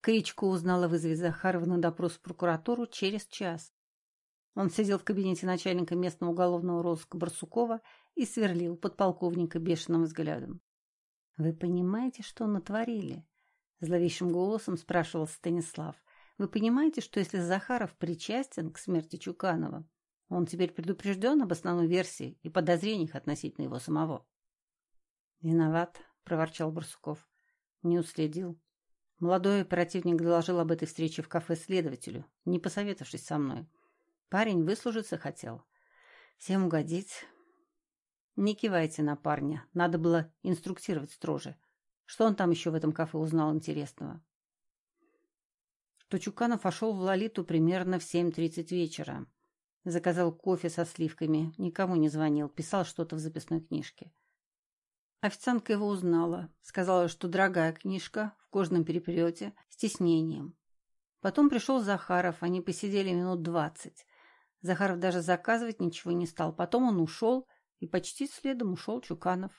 Кричко узнала вызове Захарова на допрос в прокуратуру через час. Он сидел в кабинете начальника местного уголовного розыска Барсукова и сверлил подполковника бешеным взглядом. — Вы понимаете, что натворили? — зловещим голосом спрашивал Станислав. — Вы понимаете, что если Захаров причастен к смерти Чуканова, он теперь предупрежден об основной версии и подозрениях относительно его самого? — Виноват, — проворчал Барсуков. — Не уследил. Молодой оперативник доложил об этой встрече в кафе следователю, не посоветовавшись со мной. Парень выслужиться хотел. Всем угодить. Не кивайте на парня. Надо было инструктировать строже. Что он там еще в этом кафе узнал интересного? Что Чуканов вошел в Лолиту примерно в 7.30 вечера. Заказал кофе со сливками, никому не звонил, писал что-то в записной книжке. Официантка его узнала, сказала, что дорогая книжка в кожаном переплете с тиснением. Потом пришел Захаров, они посидели минут двадцать. Захаров даже заказывать ничего не стал. Потом он ушел, и почти следом ушел Чуканов.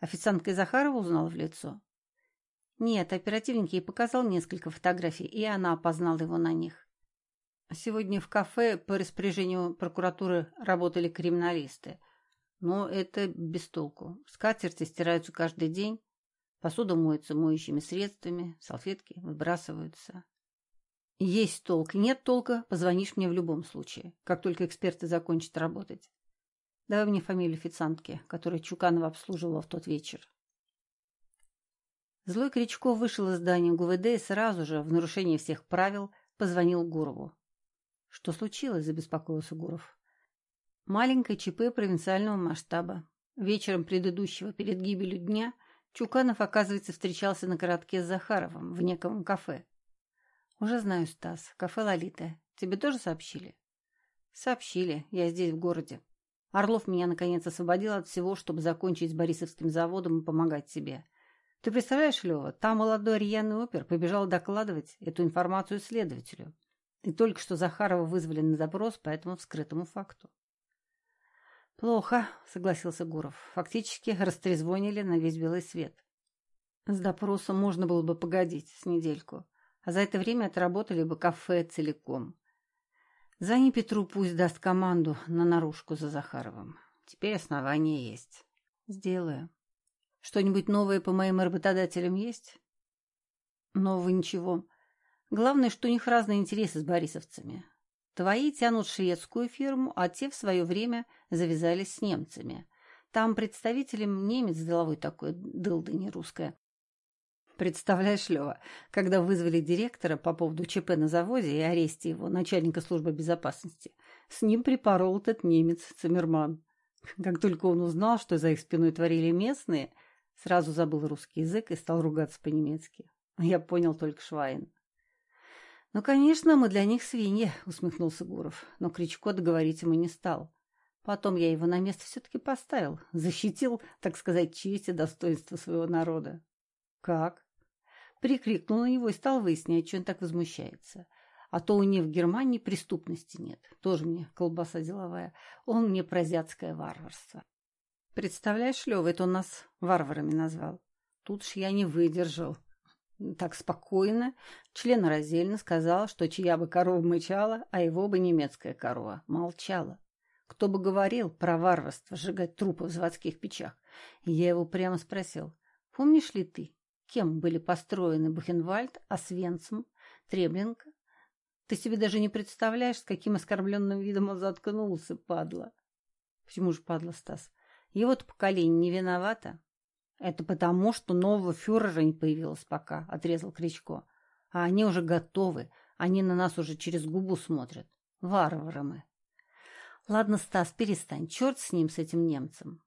Официантка Захарова узнала в лицо. Нет, оперативник ей показал несколько фотографий, и она опознала его на них. Сегодня в кафе по распоряжению прокуратуры работали криминалисты. Но это без толку. Скатерти стираются каждый день, посуда моется моющими средствами, салфетки выбрасываются. Есть толк, нет толка, позвонишь мне в любом случае, как только эксперты закончат работать. Давай мне фамилию официантки, которая Чуканова обслуживала в тот вечер. Злой Кричков вышел из здания ГУВД и сразу же, в нарушении всех правил, позвонил Гурову. — Что случилось? — забеспокоился Гуров. Маленькое ЧП провинциального масштаба. Вечером предыдущего, перед гибелью дня, Чуканов, оказывается, встречался на коротке с Захаровым в неком кафе. «Уже знаю, Стас. Кафе «Лолита». Тебе тоже сообщили?» «Сообщили. Я здесь, в городе. Орлов меня, наконец, освободил от всего, чтобы закончить с Борисовским заводом и помогать тебе. Ты представляешь, Лева, там молодой рьяный опер побежал докладывать эту информацию следователю. И только что Захарова вызвали на допрос по этому вскрытому факту. «Плохо», — согласился Гуров. «Фактически растрезвонили на весь белый свет. С допросом можно было бы погодить с недельку, а за это время отработали бы кафе целиком. Звони Петру, пусть даст команду на наружку за Захаровым. Теперь основания есть. Сделаю. Что-нибудь новое по моим работодателям есть? Нового ничего. Главное, что у них разные интересы с борисовцами. Твои тянут шведскую фирму, а те в свое время завязались с немцами. Там представителем немец деловой такой, дылда не русская. Представляешь, Лева, когда вызвали директора по поводу ЧП на заводе и аресте его, начальника службы безопасности, с ним припорол этот немец Циммерман. Как только он узнал, что за их спиной творили местные, сразу забыл русский язык и стал ругаться по-немецки. Я понял только Швайн. «Ну, конечно, мы для них свиньи», — усмехнулся Гуров, но Кричко договорить ему не стал. Потом я его на место все-таки поставил, защитил, так сказать, честь и достоинство своего народа. «Как?» Прикрикнул на него и стал выяснять, что он так возмущается. А то у них в Германии преступности нет. Тоже мне колбаса деловая. Он мне про варварство. Представляешь, Лёва, это он нас варварами назвал. Тут ж я не выдержал так спокойно, членораздельно сказал, что чья бы корова мычала, а его бы немецкая корова молчала. Кто бы говорил про варварство сжигать трупы в заводских печах? Я его прямо спросил, помнишь ли ты, кем были построены Бухенвальд, Освенцим, Треблинка? Ты себе даже не представляешь, с каким оскорбленным видом он заткнулся, падла. Почему же падла, Стас? Его-то поколение не виновато. «Это потому, что нового фюрера не появилось пока», — отрезал Кричко. «А они уже готовы. Они на нас уже через губу смотрят. Варвары мы». «Ладно, Стас, перестань. Черт с ним, с этим немцем».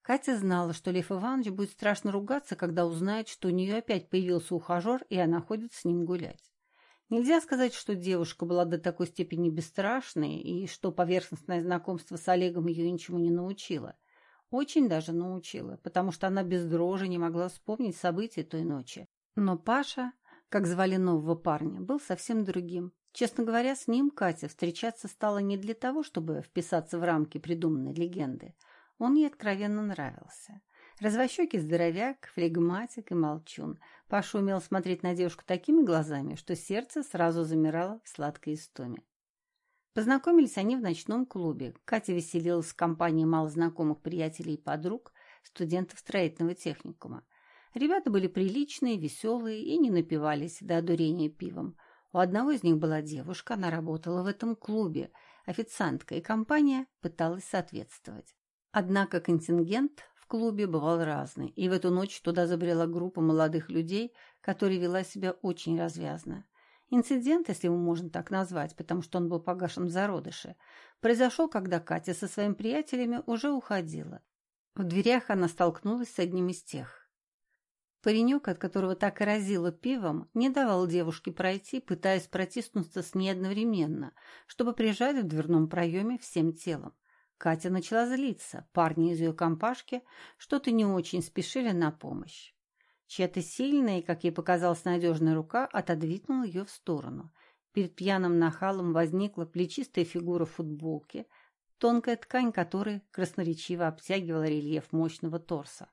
Катя знала, что Лев Иванович будет страшно ругаться, когда узнает, что у нее опять появился ухажер, и она ходит с ним гулять. Нельзя сказать, что девушка была до такой степени бесстрашной, и что поверхностное знакомство с Олегом ее ничему не научило – очень даже научила, потому что она без дрожи не могла вспомнить события той ночи. Но Паша, как звали нового парня, был совсем другим. Честно говоря, с ним Катя встречаться стала не для того, чтобы вписаться в рамки придуманной легенды. Он ей откровенно нравился. Развощекий здоровяк, флегматик и молчун. Паша умел смотреть на девушку такими глазами, что сердце сразу замирало в сладкой истоме. Познакомились они в ночном клубе. Катя веселилась в компании малознакомых приятелей и подруг, студентов строительного техникума. Ребята были приличные, веселые и не напивались до одурения пивом. У одного из них была девушка, она работала в этом клубе, официантка, и компания пыталась соответствовать. Однако контингент в клубе бывал разный, и в эту ночь туда забрела группа молодых людей, которая вела себя очень развязно. Инцидент, если его можно так назвать, потому что он был погашен в зародыше, произошел, когда Катя со своими приятелями уже уходила. В дверях она столкнулась с одним из тех. Паренек, от которого так и разило пивом, не давал девушке пройти, пытаясь протиснуться с ней одновременно, чтобы прижать в дверном проеме всем телом. Катя начала злиться. Парни из ее компашки что-то не очень спешили на помощь. Чья-то сильная и, как ей показалась, надежная рука отодвинула ее в сторону. Перед пьяным нахалом возникла плечистая фигура в футболке, тонкая ткань которой красноречиво обтягивала рельеф мощного торса.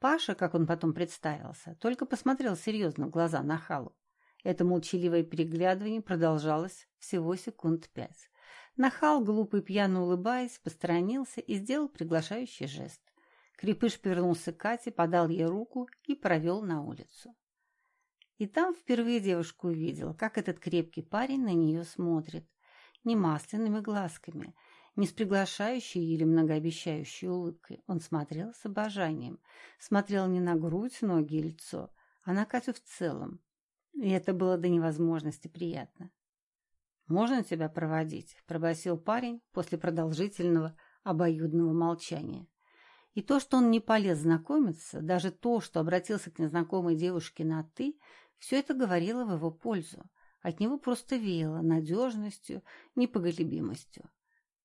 Паша, как он потом представился, только посмотрел серьезно в глаза Нахалу. Это молчаливое переглядывание продолжалось всего секунд пять. Нахал, глупый пьяно улыбаясь, посторонился и сделал приглашающий жест. Крепыш повернулся к Кате, подал ей руку и провел на улицу. И там впервые девушка увидела, как этот крепкий парень на нее смотрит. Не масляными глазками, не с приглашающей или многообещающей улыбкой. Он смотрел с обожанием. Смотрел не на грудь, ноги и лицо, а на Катю в целом. И это было до невозможности приятно. «Можно тебя проводить?» – пробасил парень после продолжительного обоюдного молчания. И то, что он не полез знакомиться, даже то, что обратился к незнакомой девушке на «ты», все это говорило в его пользу. От него просто веяло надежностью, непоголебимостью.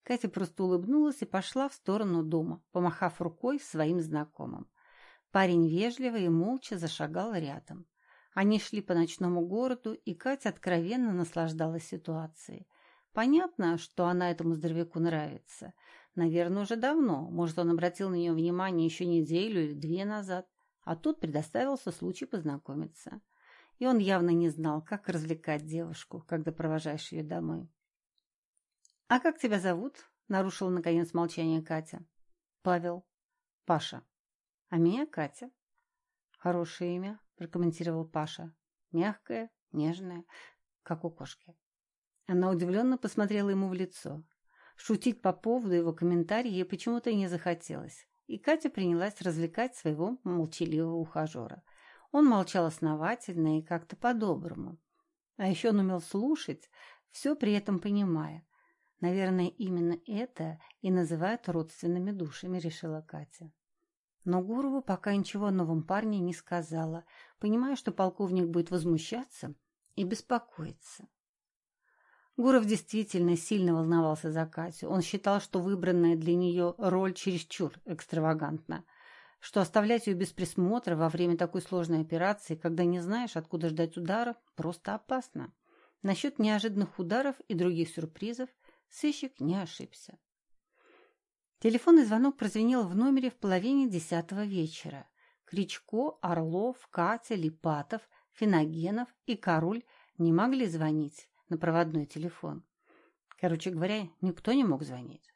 Катя просто улыбнулась и пошла в сторону дома, помахав рукой своим знакомым. Парень вежливо и молча зашагал рядом. Они шли по ночному городу, и Катя откровенно наслаждалась ситуацией. Понятно, что она этому здоровяку нравится – Наверное, уже давно. Может, он обратил на нее внимание еще неделю или две назад. А тут предоставился случай познакомиться. И он явно не знал, как развлекать девушку, когда провожаешь ее домой. «А как тебя зовут?» — нарушила, наконец, молчание Катя. «Павел». «Паша». «А меня Катя». «Хорошее имя», — прокомментировал Паша. «Мягкое, нежное, как у кошки». Она удивленно посмотрела ему в лицо. Шутить по поводу его комментариев ей почему-то не захотелось, и Катя принялась развлекать своего молчаливого ухажера. Он молчал основательно и как-то по-доброму. А еще он умел слушать, все при этом понимая. Наверное, именно это и называют родственными душами, решила Катя. Но Гурову пока ничего о новом парне не сказала, понимая, что полковник будет возмущаться и беспокоиться. Гуров действительно сильно волновался за Катю. Он считал, что выбранная для нее роль чересчур экстравагантна, что оставлять ее без присмотра во время такой сложной операции, когда не знаешь, откуда ждать удара, просто опасно. Насчет неожиданных ударов и других сюрпризов сыщик не ошибся. Телефонный звонок прозвенел в номере в половине десятого вечера. Кричко, Орлов, Катя, Липатов, Финогенов и Король не могли звонить на проводной телефон. Короче говоря, никто не мог звонить.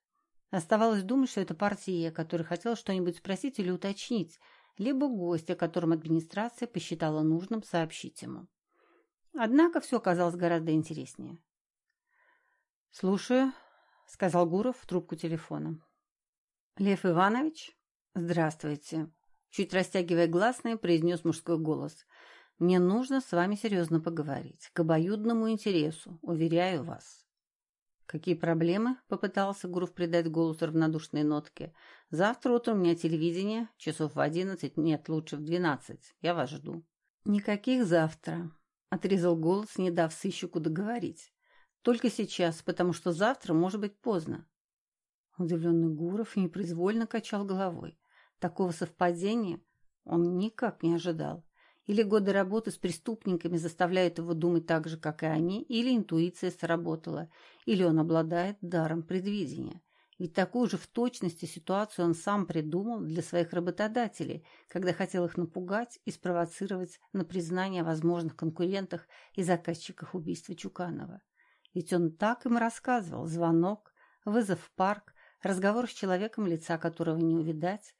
Оставалось думать, что это партия, который хотел что-нибудь спросить или уточнить, либо гость, о котором администрация посчитала нужным сообщить ему. Однако все оказалось гораздо интереснее. «Слушаю», — сказал Гуров в трубку телефона. «Лев Иванович?» «Здравствуйте», — чуть растягивая гласные, произнес мужской голос. Мне нужно с вами серьезно поговорить, к обоюдному интересу, уверяю вас. Какие проблемы? Попытался Гуров придать голосу равнодушной нотке. Завтра утром у меня телевидение, часов в одиннадцать, нет, лучше в двенадцать. Я вас жду. Никаких завтра, отрезал голос, не дав сыщику договорить. Только сейчас, потому что завтра может быть поздно. Удивленный Гуров непроизвольно качал головой. Такого совпадения он никак не ожидал. Или годы работы с преступниками заставляют его думать так же, как и они, или интуиция сработала, или он обладает даром предвидения. Ведь такую же в точности ситуацию он сам придумал для своих работодателей, когда хотел их напугать и спровоцировать на признание возможных конкурентах и заказчиках убийства Чуканова. Ведь он так им рассказывал. Звонок, вызов в парк, разговор с человеком, лица которого не увидать,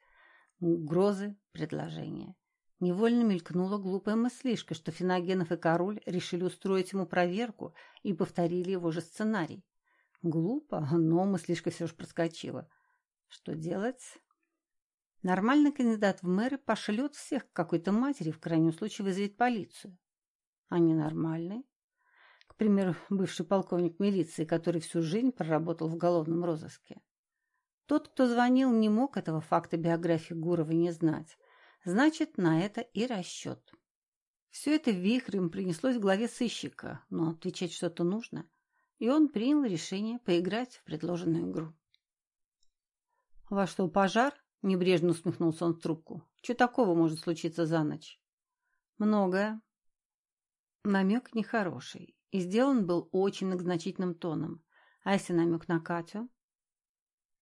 угрозы, предложения. Невольно мелькнула глупая мыслишка, что Финогенов и Король решили устроить ему проверку и повторили его же сценарий. Глупо, но мыслишка все же проскочила. Что делать? Нормальный кандидат в мэры пошлет всех к какой-то матери, в крайнем случае вызовет полицию. А ненормальный? К примеру, бывший полковник милиции, который всю жизнь проработал в уголовном розыске. Тот, кто звонил, не мог этого факта биографии Гурова не знать. Значит, на это и расчет. Все это вихрем принеслось в голове сыщика, но отвечать что-то нужно, и он принял решение поиграть в предложенную игру. «Во что, пожар?» – небрежно усмехнулся он в трубку. «Что такого может случиться за ночь?» «Многое». Намек нехороший, и сделан был очень многозначительным тоном. А если намек на Катю?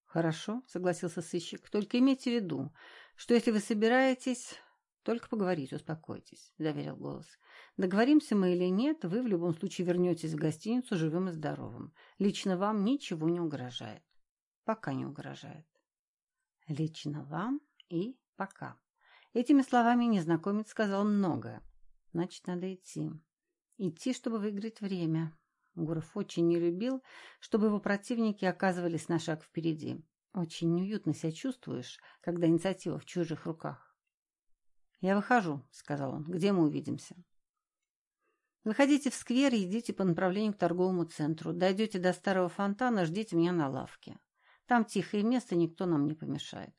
«Хорошо», — согласился сыщик. «Только имейте в виду, что если вы собираетесь...» «Только поговорить, успокойтесь», — доверил голос. «Договоримся мы или нет, вы в любом случае вернетесь в гостиницу живым и здоровым. Лично вам ничего не угрожает. Пока не угрожает». «Лично вам и пока». Этими словами незнакомец сказал многое. «Значит, надо идти. Идти, чтобы выиграть время. Гуров очень не любил, чтобы его противники оказывались на шаг впереди. Очень неуютно себя чувствуешь, когда инициатива в чужих руках. «Я выхожу», — сказал он. «Где мы увидимся?» «Выходите в сквер и идите по направлению к торговому центру. Дойдете до старого фонтана, ждите меня на лавке. Там тихое место, никто нам не помешает.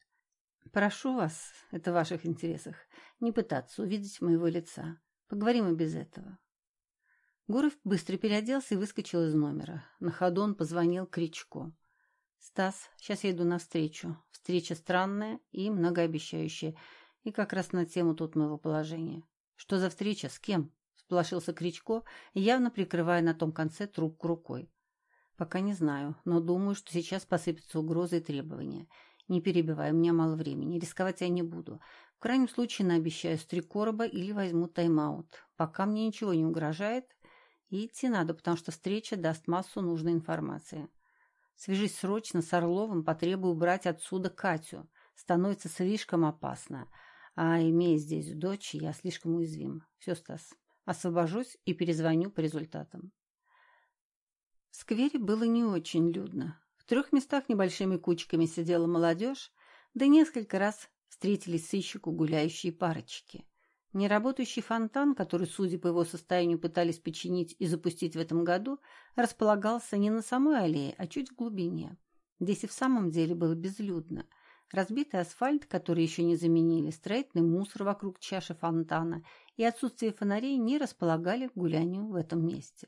Прошу вас, это в ваших интересах, не пытаться увидеть моего лица. Поговорим и без этого. Гуров быстро переоделся и выскочил из номера. На ходу он позвонил Кричко. «Стас, сейчас я иду навстречу. Встреча странная и многообещающая. И как раз на тему тут моего положения». «Что за встреча? С кем?» – сплошился Кричко, явно прикрывая на том конце трубку рукой. «Пока не знаю, но думаю, что сейчас посыпятся угрозы и требования. Не перебивай, у меня мало времени, рисковать я не буду. В крайнем случае наобещаю три короба или возьму тайм-аут. Пока мне ничего не угрожает, идти надо, потому что встреча даст массу нужной информации. Свяжись срочно с Орловым, потребую убрать отсюда Катю. Становится слишком опасно. А имея здесь дочь, я слишком уязвим. Все, Стас, освобожусь и перезвоню по результатам. В сквере было не очень людно. В трех местах небольшими кучками сидела молодежь, да несколько раз встретились сыщику гуляющие парочки. Неработающий фонтан, который, судя по его состоянию, пытались починить и запустить в этом году, располагался не на самой аллее, а чуть в глубине. Здесь и в самом деле было безлюдно. Разбитый асфальт, который еще не заменили, строительный мусор вокруг чаши фонтана и отсутствие фонарей не располагали к гулянию в этом месте.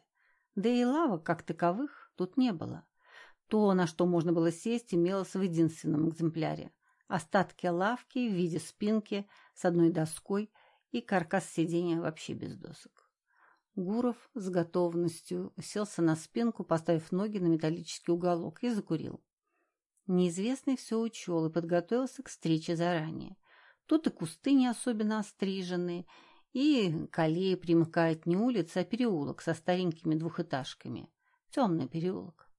Да и лавок, как таковых, тут не было. То, на что можно было сесть, имелось в единственном экземпляре. Остатки лавки в виде спинки с одной доской – и каркас сиденья вообще без досок. Гуров с готовностью уселся на спинку, поставив ноги на металлический уголок, и закурил. Неизвестный все учел и подготовился к встрече заранее. Тут и кусты не особенно остриженные, и к аллее примыкает не улица, а переулок со старенькими двухэтажками. Темный переулок.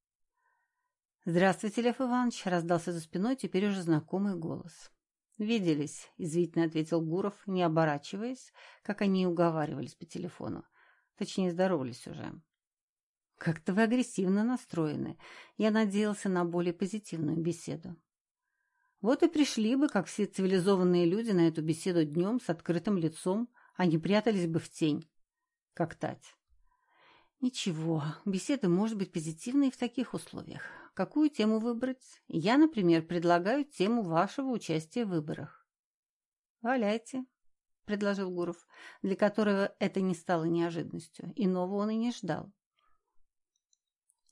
«Здравствуйте, Лев Иванович!» — раздался за спиной теперь уже знакомый голос. «Виделись», — извительно ответил Гуров, не оборачиваясь, как они и уговаривались по телефону. Точнее, здоровались уже. «Как-то вы агрессивно настроены. Я надеялся на более позитивную беседу». Вот и пришли бы, как все цивилизованные люди, на эту беседу днем с открытым лицом, а не прятались бы в тень, как Тать. Ничего, беседа может быть позитивной в таких условиях. Какую тему выбрать? Я, например, предлагаю тему вашего участия в выборах. Валяйте, предложил Гуров, для которого это не стало неожиданностью. Иного он и не ждал.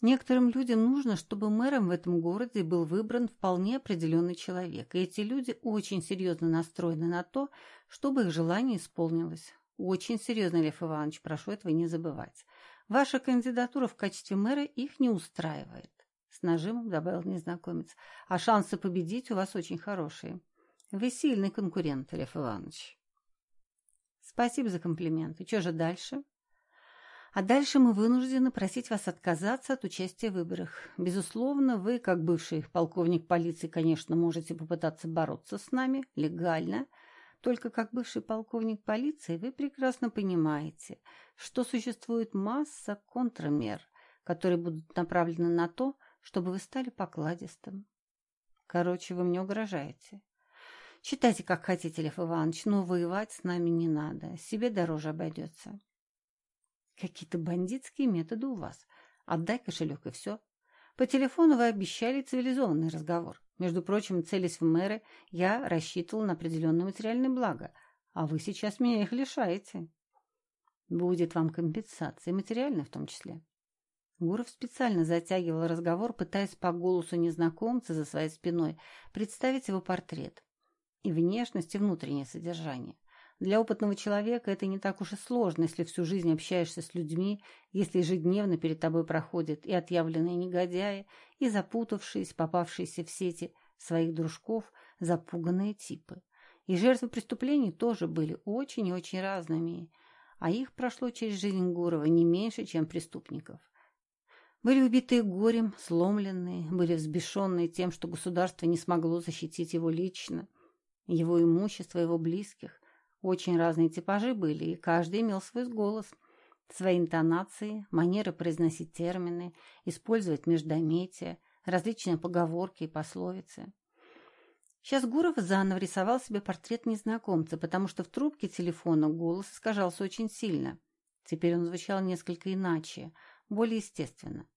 Некоторым людям нужно, чтобы мэром в этом городе был выбран вполне определенный человек, и эти люди очень серьезно настроены на то, чтобы их желание исполнилось. Очень серьезно, Лев Иванович, прошу этого не забывать. Ваша кандидатура в качестве мэра их не устраивает. С нажимом добавил незнакомец. А шансы победить у вас очень хорошие. Вы сильный конкурент, Лев Иванович. Спасибо за комплимент. И что же дальше? А дальше мы вынуждены просить вас отказаться от участия в выборах. Безусловно, вы, как бывший полковник полиции, конечно, можете попытаться бороться с нами легально. Только как бывший полковник полиции вы прекрасно понимаете, что существует масса контрмер, которые будут направлены на то, чтобы вы стали покладистым. Короче, вы мне угрожаете. Читайте, как хотите, Лев Иванович, но воевать с нами не надо. Себе дороже обойдется. Какие-то бандитские методы у вас. Отдай кошелек и все. По телефону вы обещали цивилизованный разговор. Между прочим, целясь в мэры, я рассчитывал на определенное материальное благо, а вы сейчас меня их лишаете. Будет вам компенсация, материальная в том числе. Гуров специально затягивал разговор, пытаясь по голосу незнакомца за своей спиной представить его портрет. И внешность, и внутреннее содержание. Для опытного человека это не так уж и сложно, если всю жизнь общаешься с людьми, если ежедневно перед тобой проходят и отъявленные негодяи, и запутавшиеся, попавшиеся в сети своих дружков, запуганные типы. И жертвы преступлений тоже были очень и очень разными, а их прошло через жизнь Гурова не меньше, чем преступников. Были убитые горем, сломленные, были взбешенные тем, что государство не смогло защитить его лично, его имущество, его близких, очень разные типажи были, и каждый имел свой голос, свои интонации, манеры произносить термины, использовать междометия, различные поговорки и пословицы. Сейчас Гуров заново рисовал себе портрет незнакомца, потому что в трубке телефона голос искажался очень сильно. Теперь он звучал несколько иначе, более естественно.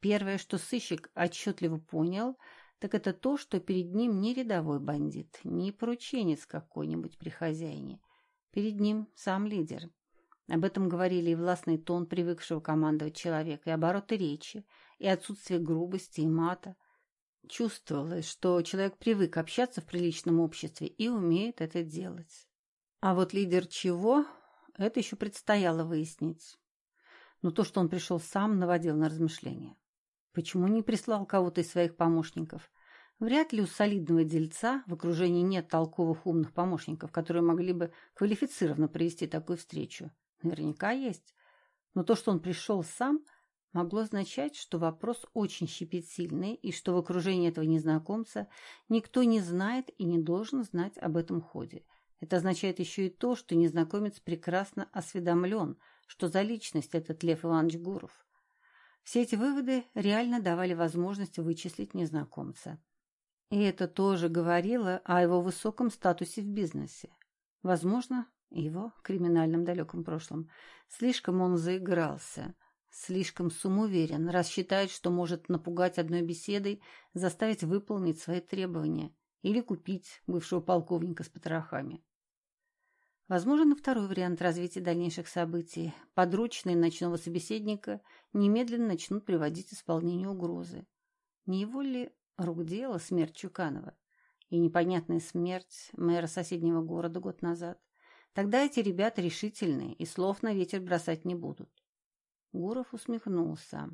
Первое, что сыщик отчетливо понял, так это то, что перед ним не рядовой бандит, не порученец какой-нибудь при хозяине – Перед ним сам лидер. Об этом говорили и властный тон привыкшего командовать человека, и обороты речи, и отсутствие грубости и мата. Чувствовалось, что человек привык общаться в приличном обществе и умеет это делать. А вот лидер чего, это еще предстояло выяснить. Но то, что он пришел сам, наводил на размышления. Почему не прислал кого-то из своих помощников? Вряд ли у солидного дельца в окружении нет толковых умных помощников, которые могли бы квалифицированно провести такую встречу. Наверняка есть. Но то, что он пришел сам, могло означать, что вопрос очень щепетильный и что в окружении этого незнакомца никто не знает и не должен знать об этом ходе. Это означает еще и то, что незнакомец прекрасно осведомлен, что за личность этот Лев Иванович Гуров. Все эти выводы реально давали возможность вычислить незнакомца. И это тоже говорило о его высоком статусе в бизнесе. Возможно, его криминальном далеком прошлом. Слишком он заигрался, слишком самоуверен, раз считает, что может напугать одной беседой, заставить выполнить свои требования или купить бывшего полковника с потрохами. Возможно, второй вариант развития дальнейших событий. Подручные ночного собеседника немедленно начнут приводить к исполнению угрозы. Не его ли Рук дело смерть Чуканова и непонятная смерть мэра соседнего города год назад. Тогда эти ребята решительные и слов на ветер бросать не будут. Гуров усмехнулся.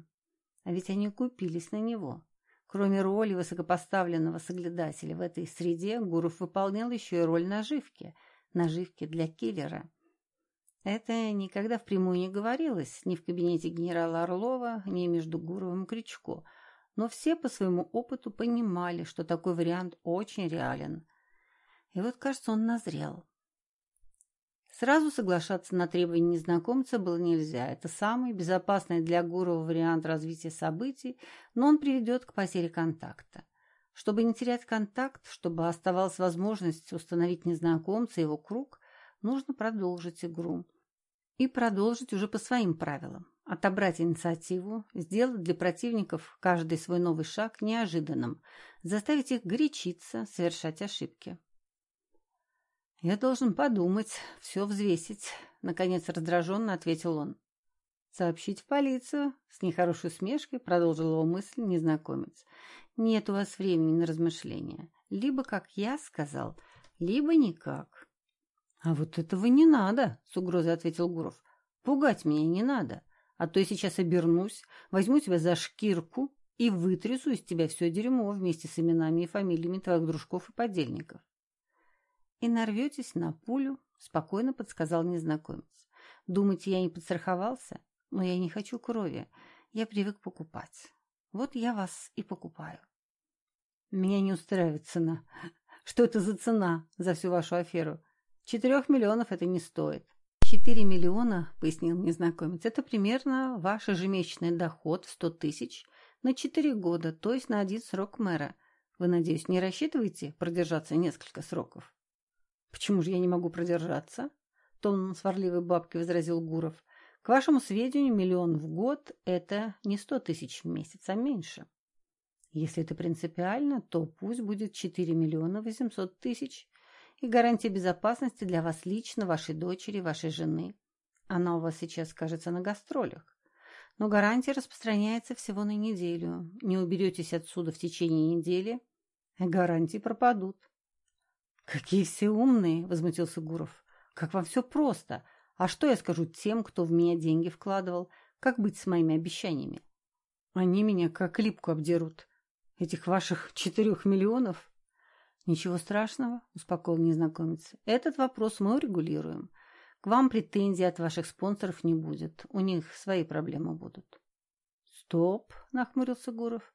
А ведь они купились на него. Кроме роли высокопоставленного соглядателя в этой среде, Гуров выполнял еще и роль наживки. Наживки для киллера. Это никогда впрямую не говорилось ни в кабинете генерала Орлова, ни между Гуровым и Крючко – но все по своему опыту понимали, что такой вариант очень реален. И вот, кажется, он назрел. Сразу соглашаться на требования незнакомца было нельзя. Это самый безопасный для Гурова вариант развития событий, но он приведет к потере контакта. Чтобы не терять контакт, чтобы оставалась возможность установить незнакомца и его круг, нужно продолжить игру. И продолжить уже по своим правилам отобрать инициативу, сделать для противников каждый свой новый шаг неожиданным, заставить их горячиться, совершать ошибки. «Я должен подумать, все взвесить», — наконец раздраженно ответил он. «Сообщить в полицию?» — с нехорошей усмешкой продолжил его мысль незнакомец. «Нет у вас времени на размышления. Либо, как я сказал, либо никак». «А вот этого не надо», — с угрозой ответил Гуров. «Пугать меня не надо. А то я сейчас обернусь, возьму тебя за шкирку и вытрясу из тебя все дерьмо вместе с именами и фамилиями твоих дружков и подельников. И нарветесь на пулю, спокойно подсказал незнакомец. Думаете, я не подстраховался? Но я не хочу крови. Я привык покупать. Вот я вас и покупаю. Меня не устраивает цена. Что это за цена за всю вашу аферу? Четырех миллионов это не стоит. Четыре миллиона, пояснил незнакомец, это примерно ваш ежемесячный доход в сто тысяч на четыре года, то есть на один срок мэра. Вы, надеюсь, не рассчитываете продержаться несколько сроков? Почему же я не могу продержаться? Тон сварливой бабки возразил Гуров. К вашему сведению, миллион в год – это не сто тысяч в месяц, а меньше. Если это принципиально, то пусть будет 4 миллиона 800 тысяч и гарантия безопасности для вас лично, вашей дочери, вашей жены. Она у вас сейчас, кажется, на гастролях. Но гарантия распространяется всего на неделю. Не уберетесь отсюда в течение недели, гарантии пропадут. «Какие все умные!» – возмутился Гуров. «Как вам все просто! А что я скажу тем, кто в меня деньги вкладывал? Как быть с моими обещаниями? Они меня как липку обдерут. Этих ваших четырех миллионов?» «Ничего страшного», – успокоил незнакомец. «Этот вопрос мы урегулируем. К вам претензий от ваших спонсоров не будет. У них свои проблемы будут». «Стоп», – нахмурился Гуров.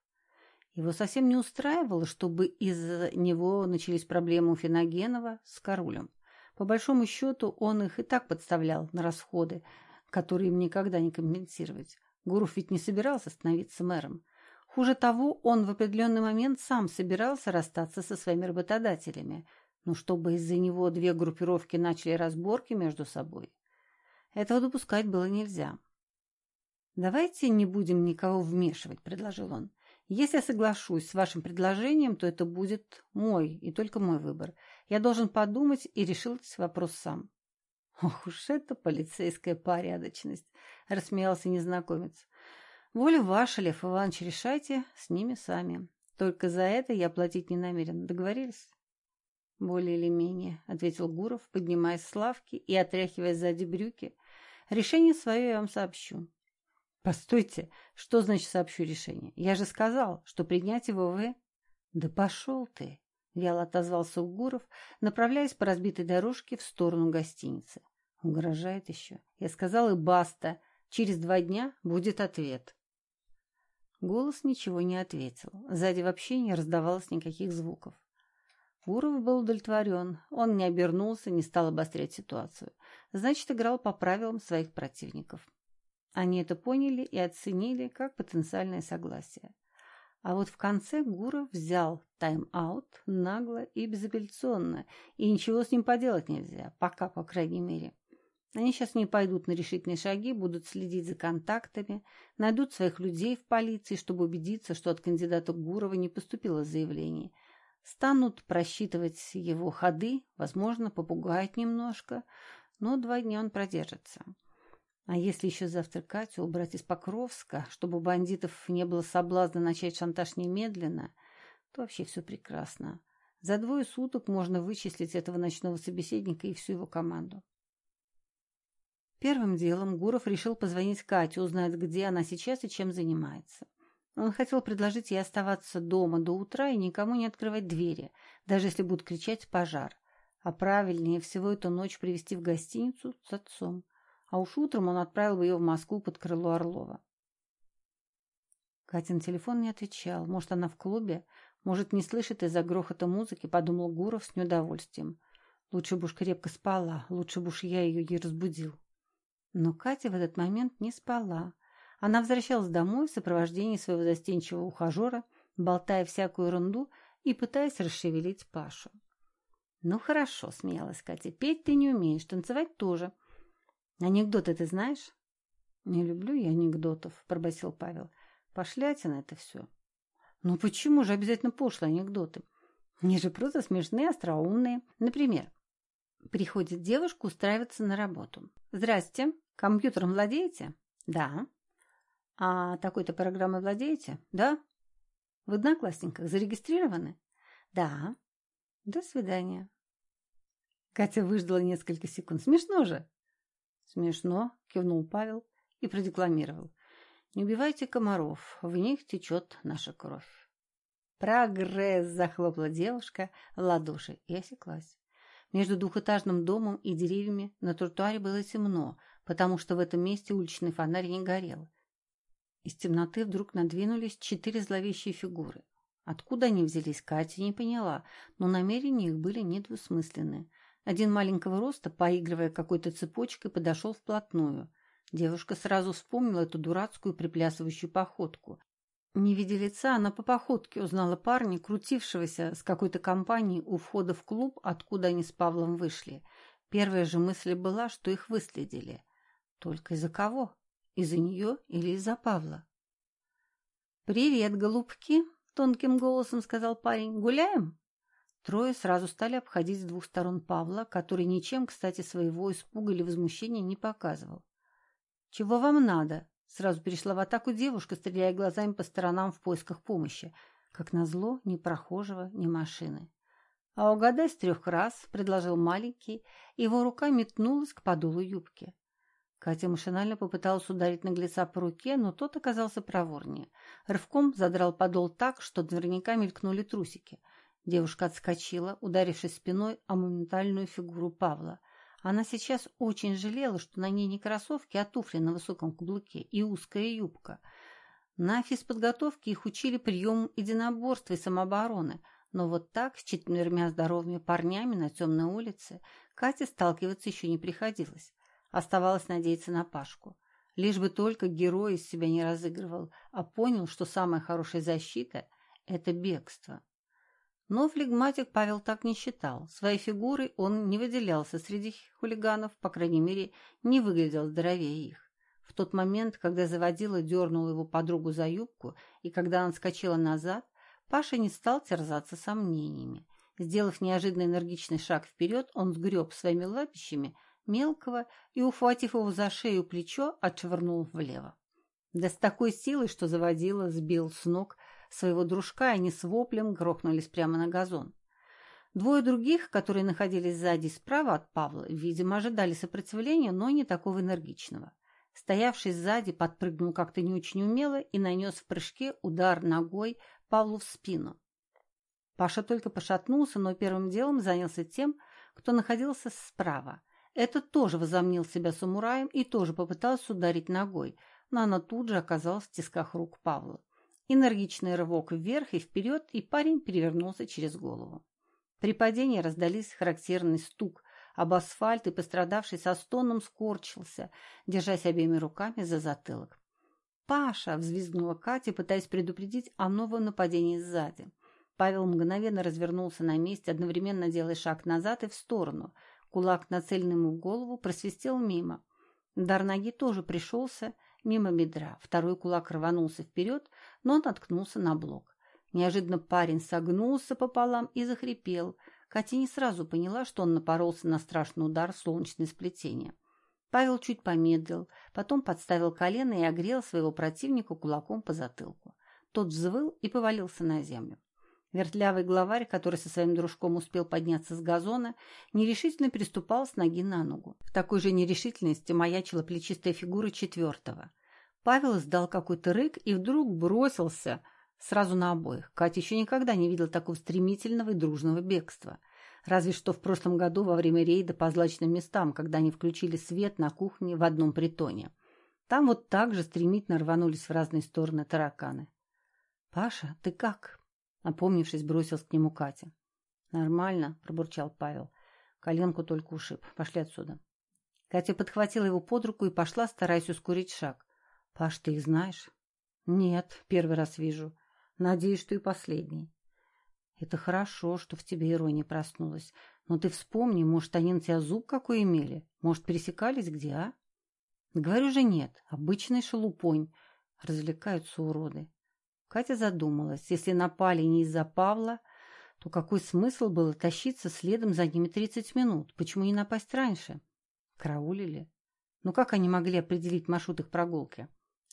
Его совсем не устраивало, чтобы из-за него начались проблемы у Финогенова с Карулем. По большому счету, он их и так подставлял на расходы, которые им никогда не компенсировать. Гуров ведь не собирался становиться мэром. Хуже того, он в определенный момент сам собирался расстаться со своими работодателями, но чтобы из-за него две группировки начали разборки между собой. Этого допускать было нельзя. «Давайте не будем никого вмешивать», — предложил он. «Если соглашусь с вашим предложением, то это будет мой и только мой выбор. Я должен подумать и решить вопрос сам». «Ох уж это полицейская порядочность!» — рассмеялся незнакомец. Воля ваша, Лев Иванович, решайте с ними сами. Только за это я платить не намерен. Договорились? Более или менее, ответил Гуров, поднимаясь с лавки и отряхивая сзади брюки. Решение свое я вам сообщу. Постойте, что значит сообщу решение? Я же сказал, что принять его вы... Да пошел ты, вяло отозвался Гуров, направляясь по разбитой дорожке в сторону гостиницы. Угрожает еще. Я сказал и баста. Через два дня будет ответ. Голос ничего не ответил. Сзади вообще не раздавалось никаких звуков. Гуров был удовлетворен. Он не обернулся, не стал обострять ситуацию. Значит, играл по правилам своих противников. Они это поняли и оценили как потенциальное согласие. А вот в конце Гуров взял тайм-аут нагло и безапелляционно, и ничего с ним поделать нельзя, пока, по крайней мере. Они сейчас не пойдут на решительные шаги, будут следить за контактами, найдут своих людей в полиции, чтобы убедиться, что от кандидата Гурова не поступило заявление. Станут просчитывать его ходы, возможно, попугают немножко, но два дня он продержится. А если еще завтра Катю убрать из Покровска, чтобы у бандитов не было соблазна начать шантаж немедленно, то вообще все прекрасно. За двое суток можно вычислить этого ночного собеседника и всю его команду. Первым делом Гуров решил позвонить Кате, узнать, где она сейчас и чем занимается. Он хотел предложить ей оставаться дома до утра и никому не открывать двери, даже если будут кричать «пожар». А правильнее всего эту ночь привести в гостиницу с отцом. А уж утром он отправил бы ее в Москву под крыло Орлова. Катин телефон не отвечал. Может, она в клубе? Может, не слышит из-за грохота музыки, подумал Гуров с неудовольствием. Лучше бы уж крепко спала, лучше бы уж я ее не разбудил. Но Катя в этот момент не спала. Она возвращалась домой в сопровождении своего застенчивого ухажера, болтая всякую ерунду и пытаясь расшевелить Пашу. «Ну хорошо», — смеялась Катя, — «петь ты не умеешь, танцевать тоже. Анекдоты ты знаешь?» «Не люблю я анекдотов», — пробасил Павел. «Пошлятина это все». «Ну почему же обязательно пошлые анекдоты? Они же просто смешные, остроумные. Например, приходит девушка устраиваться на работу. «Здрасте, Компьютером владеете? Да. А такой-то программой владеете? Да. В одноклассниках зарегистрированы? Да. До свидания. Катя выждала несколько секунд. Смешно же? Смешно, кивнул Павел и продекламировал. Не убивайте комаров, в них течет наша кровь. «Прогресс!» – захлопала девушка в ладоши и осеклась. Между двухэтажным домом и деревьями на тротуаре было темно, потому что в этом месте уличный фонарь не горел. Из темноты вдруг надвинулись четыре зловещие фигуры. Откуда они взялись, Катя не поняла, но намерения их были недвусмысленны. Один маленького роста, поигрывая какой-то цепочкой, подошел вплотную. Девушка сразу вспомнила эту дурацкую приплясывающую походку. Не видя лица, она по походке узнала парня, крутившегося с какой-то компанией у входа в клуб, откуда они с Павлом вышли. Первая же мысль была, что их выследили. Только из-за кого? Из-за нее или из-за Павла? «Привет, голубки!» — тонким голосом сказал парень. «Гуляем?» Трое сразу стали обходить с двух сторон Павла, который ничем, кстати, своего испуга или возмущения не показывал. «Чего вам надо?» Сразу перешла в атаку девушка, стреляя глазами по сторонам в поисках помощи. Как назло, ни прохожего, ни машины. «А угадай с трех раз», — предложил маленький, его рука метнулась к подолу юбки. Катя машинально попыталась ударить наглеца по руке, но тот оказался проворнее. Рывком задрал подол так, что наверняка мелькнули трусики. Девушка отскочила, ударившись спиной о моментальную фигуру Павла — она сейчас очень жалела, что на ней не кроссовки, а туфли на высоком каблуке и узкая юбка. На физподготовке их учили приемам единоборства и самообороны, но вот так с четырьмя здоровыми парнями на темной улице Кате сталкиваться еще не приходилось. Оставалось надеяться на Пашку. Лишь бы только герой из себя не разыгрывал, а понял, что самая хорошая защита – это бегство. Но флегматик Павел так не считал. Своей фигурой он не выделялся среди хулиганов, по крайней мере, не выглядел здоровее их. В тот момент, когда заводила дернула его подругу за юбку, и когда она скачала назад, Паша не стал терзаться сомнениями. Сделав неожиданно энергичный шаг вперед, он сгреб своими лапищами мелкого и, ухватив его за шею плечо, отшвырнул влево. Да с такой силой, что заводила, сбил с ног своего дружка, и они с воплем грохнулись прямо на газон. Двое других, которые находились сзади справа от Павла, видимо, ожидали сопротивления, но не такого энергичного. Стоявший сзади подпрыгнул как-то не очень умело и нанес в прыжке удар ногой Павлу в спину. Паша только пошатнулся, но первым делом занялся тем, кто находился справа. Этот тоже возомнил себя самураем и тоже попытался ударить ногой, но она тут же оказалась в тисках рук Павла. Энергичный рывок вверх и вперед, и парень перевернулся через голову. При падении раздались характерный стук об асфальт, и пострадавший со стоном скорчился, держась обеими руками за затылок. «Паша!» — взвизгнула Катя, пытаясь предупредить о новом нападении сзади. Павел мгновенно развернулся на месте, одновременно делая шаг назад и в сторону. Кулак, нацеленный ему в голову, просвистел мимо. Дар ноги тоже пришелся мимо бедра. Второй кулак рванулся вперед, но наткнулся на блок. Неожиданно парень согнулся пополам и захрипел. Катя не сразу поняла, что он напоролся на страшный удар солнечное сплетение. Павел чуть помедлил, потом подставил колено и огрел своего противника кулаком по затылку. Тот взвыл и повалился на землю. Вертлявый главарь, который со своим дружком успел подняться с газона, нерешительно переступал с ноги на ногу. В такой же нерешительности маячила плечистая фигура четвертого. Павел издал какой-то рык и вдруг бросился сразу на обоих. Катя еще никогда не видела такого стремительного и дружного бегства. Разве что в прошлом году во время рейда по злачным местам, когда они включили свет на кухне в одном притоне. Там вот так же стремительно рванулись в разные стороны тараканы. «Паша, ты как?» Опомнившись, бросился к нему Катя. «Нормально», — пробурчал Павел. «Коленку только ушиб. Пошли отсюда». Катя подхватила его под руку и пошла, стараясь ускорить шаг. «Паш, ты их знаешь?» «Нет, первый раз вижу. Надеюсь, что и последний». «Это хорошо, что в тебе ирония проснулась. Но ты вспомни, может, они на тебя зуб какой имели? Может, пересекались где, а?» «Говорю же нет. Обычный шелупонь. Развлекаются уроды. Катя задумалась. Если напали не из-за Павла, то какой смысл было тащиться следом за ними 30 минут? Почему не напасть раньше? Караулили? Ну как они могли определить маршрут их прогулки?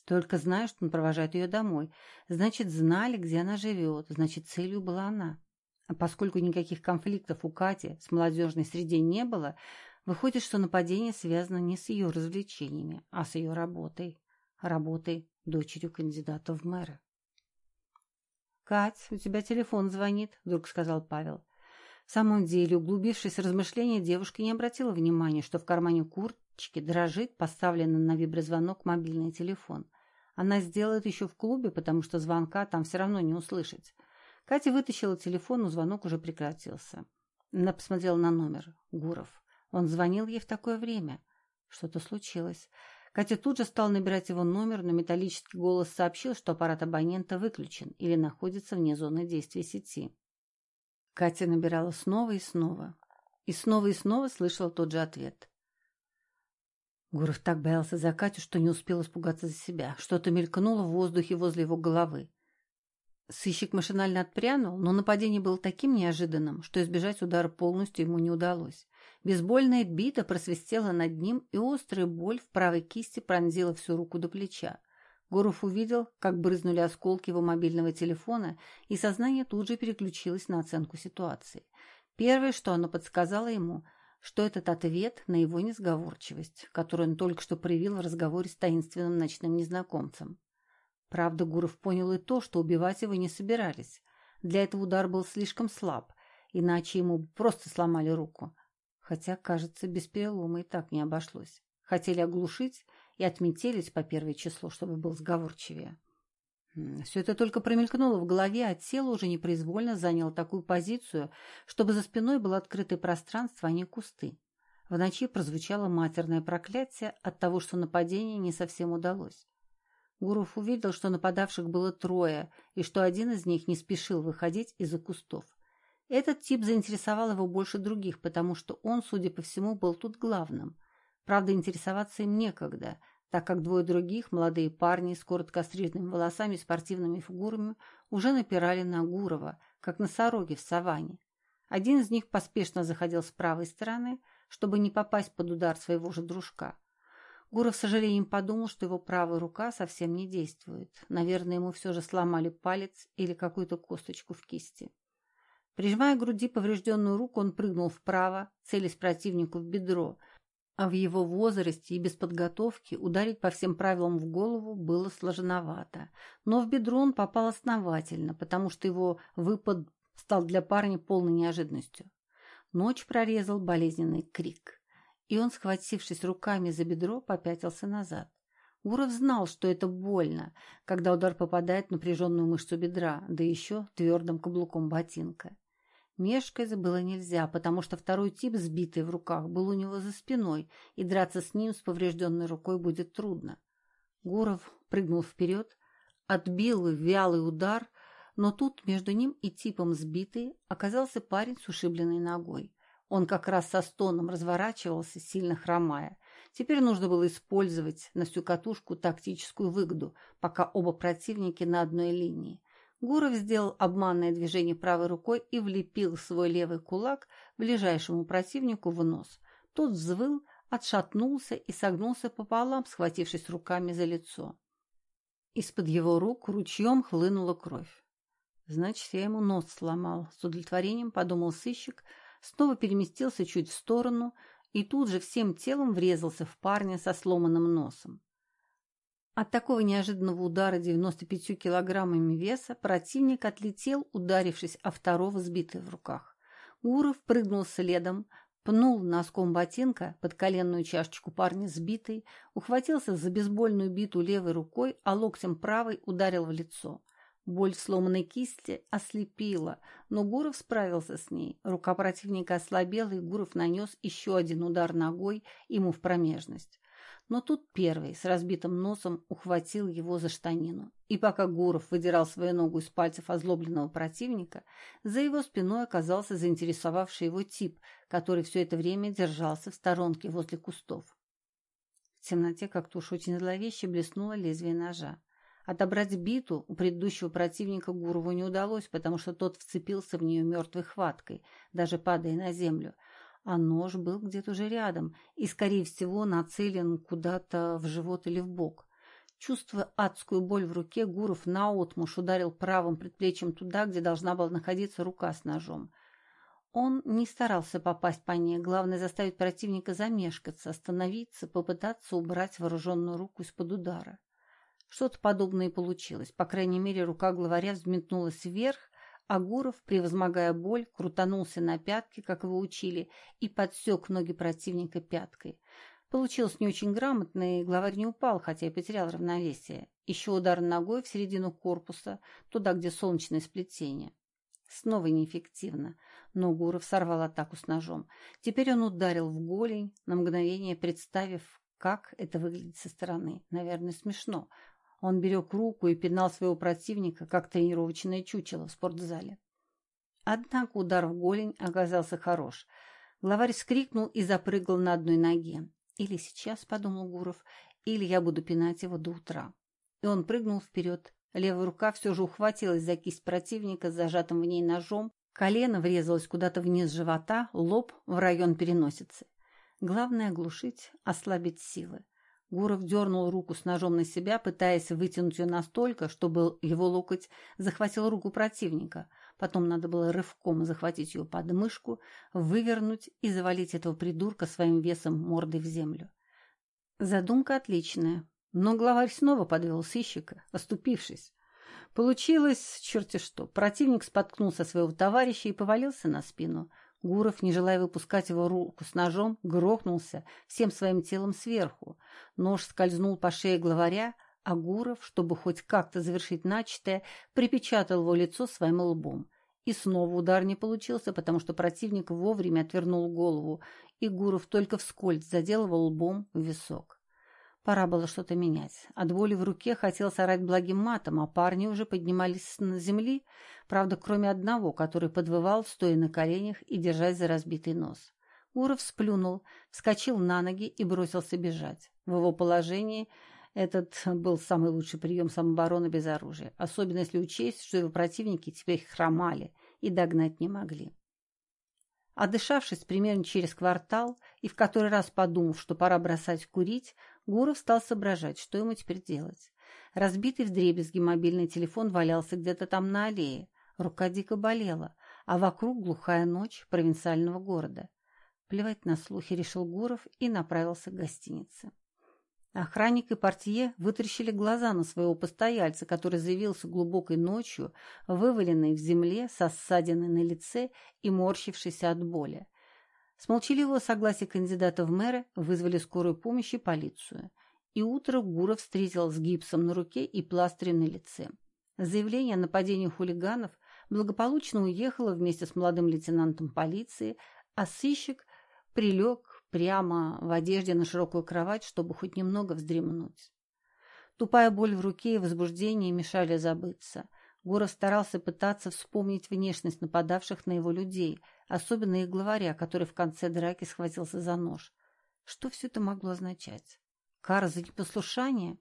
Только знают, что он провожает ее домой. Значит, знали, где она живет. Значит, целью была она. А поскольку никаких конфликтов у Кати с молодежной средой не было, выходит, что нападение связано не с ее развлечениями, а с ее работой. Работой дочерью кандидата в мэры. «Кать, у тебя телефон звонит», — вдруг сказал Павел. В самом деле, углубившись в размышления, девушка не обратила внимания, что в кармане курточки дрожит поставленный на виброзвонок мобильный телефон. Она сделает еще в клубе, потому что звонка там все равно не услышать. Катя вытащила телефон, но звонок уже прекратился. Она посмотрела на номер. Гуров. Он звонил ей в такое время. Что-то случилось. Катя тут же стала набирать его номер, но металлический голос сообщил, что аппарат абонента выключен или находится вне зоны действия сети. Катя набирала снова и снова. И снова и снова слышала тот же ответ. Гуров так боялся за Катю, что не успел испугаться за себя. Что-то мелькнуло в воздухе возле его головы. Сыщик машинально отпрянул, но нападение было таким неожиданным, что избежать удара полностью ему не удалось. Бейсбольная бита просвистела над ним, и острая боль в правой кисти пронзила всю руку до плеча. Гуров увидел, как брызнули осколки его мобильного телефона, и сознание тут же переключилось на оценку ситуации. Первое, что оно подсказало ему, что этот ответ на его несговорчивость, которую он только что проявил в разговоре с таинственным ночным незнакомцем. Правда, Гуров понял и то, что убивать его не собирались. Для этого удар был слишком слаб, иначе ему просто сломали руку. Хотя, кажется, без перелома и так не обошлось. Хотели оглушить и отметились по первое число, чтобы был сговорчивее. Все это только промелькнуло в голове, а тело уже непроизвольно заняло такую позицию, чтобы за спиной было открытое пространство, а не кусты. В ночи прозвучало матерное проклятие от того, что нападение не совсем удалось. Гуров увидел, что нападавших было трое, и что один из них не спешил выходить из-за кустов. Этот тип заинтересовал его больше других, потому что он, судя по всему, был тут главным. Правда, интересоваться им некогда, так как двое других, молодые парни с коротко стриженными волосами и спортивными фигурами, уже напирали на Гурова, как носороги в саванне. Один из них поспешно заходил с правой стороны, чтобы не попасть под удар своего же дружка. Гуров с сожалением подумал, что его правая рука совсем не действует. Наверное, ему все же сломали палец или какую-то косточку в кисти. Прижимая к груди поврежденную руку, он прыгнул вправо, целясь противнику в бедро, а в его возрасте и без подготовки ударить по всем правилам в голову было сложновато. Но в бедро он попал основательно, потому что его выпад стал для парня полной неожиданностью. Ночь прорезал болезненный крик, и он, схватившись руками за бедро, попятился назад. Гуров знал, что это больно, когда удар попадает в напряженную мышцу бедра, да еще твердым каблуком ботинка. Мешкать было нельзя, потому что второй тип, сбитый в руках, был у него за спиной, и драться с ним с поврежденной рукой будет трудно. Гуров прыгнул вперед, отбил вялый удар, но тут между ним и типом сбитый оказался парень с ушибленной ногой. Он как раз со стоном разворачивался, сильно хромая. Теперь нужно было использовать на всю катушку тактическую выгоду, пока оба противники на одной линии. Гуров сделал обманное движение правой рукой и влепил свой левый кулак ближайшему противнику в нос. Тот взвыл, отшатнулся и согнулся пополам, схватившись руками за лицо. Из-под его рук ручьем хлынула кровь. Значит, я ему нос сломал. С удовлетворением подумал сыщик, снова переместился чуть в сторону и тут же всем телом врезался в парня со сломанным носом. От такого неожиданного удара 95 килограммами веса противник отлетел, ударившись о второго сбитый в руках. Гуров прыгнул следом, пнул носком ботинка под коленную чашечку парня сбитый, ухватился за бейсбольную биту левой рукой, а локтем правой ударил в лицо. Боль сломанной кисти ослепила, но Гуров справился с ней. Рука противника ослабела, и Гуров нанес еще один удар ногой ему в промежность. Но тут первый с разбитым носом ухватил его за штанину. И пока Гуров выдирал свою ногу из пальцев озлобленного противника, за его спиной оказался заинтересовавший его тип, который все это время держался в сторонке возле кустов. В темноте как-то уж очень зловеще блеснуло лезвие ножа. Отобрать биту у предыдущего противника Гурову не удалось, потому что тот вцепился в нее мертвой хваткой, даже падая на землю – а нож был где-то уже рядом и, скорее всего, нацелен куда-то в живот или в бок. Чувствуя адскую боль в руке, Гуров наотмашь ударил правым предплечьем туда, где должна была находиться рука с ножом. Он не старался попасть по ней, главное заставить противника замешкаться, остановиться, попытаться убрать вооруженную руку из-под удара. Что-то подобное и получилось. По крайней мере, рука главаря взметнулась вверх, а Гуров, превозмогая боль, крутанулся на пятки, как его учили, и подсек ноги противника пяткой. Получилось не очень грамотно, и главарь не упал, хотя и потерял равновесие. Еще удар ногой в середину корпуса, туда, где солнечное сплетение. Снова неэффективно, но Гуров сорвал атаку с ножом. Теперь он ударил в голень, на мгновение представив, как это выглядит со стороны. Наверное, смешно. Он берег руку и пинал своего противника, как тренировочное чучело в спортзале. Однако удар в голень оказался хорош. Главарь скрикнул и запрыгал на одной ноге. «Или сейчас», — подумал Гуров, — «или я буду пинать его до утра». И он прыгнул вперед. Левая рука все же ухватилась за кисть противника с зажатым в ней ножом, колено врезалось куда-то вниз живота, лоб в район переносицы. Главное — оглушить, ослабить силы. Гуров дернул руку с ножом на себя, пытаясь вытянуть ее настолько, чтобы его локоть захватил руку противника. Потом надо было рывком захватить ее под мышку, вывернуть и завалить этого придурка своим весом мордой в землю. Задумка отличная, но главарь снова подвел сыщика, оступившись. Получилось черти что. Противник споткнулся своего товарища и повалился на спину. Гуров, не желая выпускать его руку с ножом, грохнулся всем своим телом сверху. Нож скользнул по шее главаря, а Гуров, чтобы хоть как-то завершить начатое, припечатал его лицо своим лбом. И снова удар не получился, потому что противник вовремя отвернул голову, и Гуров только вскользь задел его лбом в висок. Пора было что-то менять. От боли в руке хотел орать благим матом, а парни уже поднимались с земли, правда, кроме одного, который подвывал, стоя на коленях и держась за разбитый нос. Гуров сплюнул, вскочил на ноги и бросился бежать. В его положении этот был самый лучший прием самообороны без оружия, особенно если учесть, что его противники теперь хромали и догнать не могли. Отдышавшись примерно через квартал и в который раз подумав, что пора бросать курить, Гуров стал соображать, что ему теперь делать. Разбитый вдребезги мобильный телефон валялся где-то там на аллее. Рука дико болела, а вокруг глухая ночь провинциального города. Плевать на слухи решил Гуров и направился к гостинице. Охранник и портье вытаращили глаза на своего постояльца, который заявился глубокой ночью, вываленный в земле, со на лице и морщившийся от боли. С молчаливого согласия кандидата в мэры вызвали скорую помощь и полицию. И утро Гуров встретил с гипсом на руке и пластырем на лице. Заявление о нападении хулиганов благополучно уехало вместе с молодым лейтенантом полиции, а сыщик прилег прямо в одежде на широкую кровать, чтобы хоть немного вздремнуть. Тупая боль в руке и возбуждение мешали забыться – Гуров старался пытаться вспомнить внешность нападавших на его людей, особенно их главаря, который в конце драки схватился за нож. Что все это могло означать? Кара за непослушание?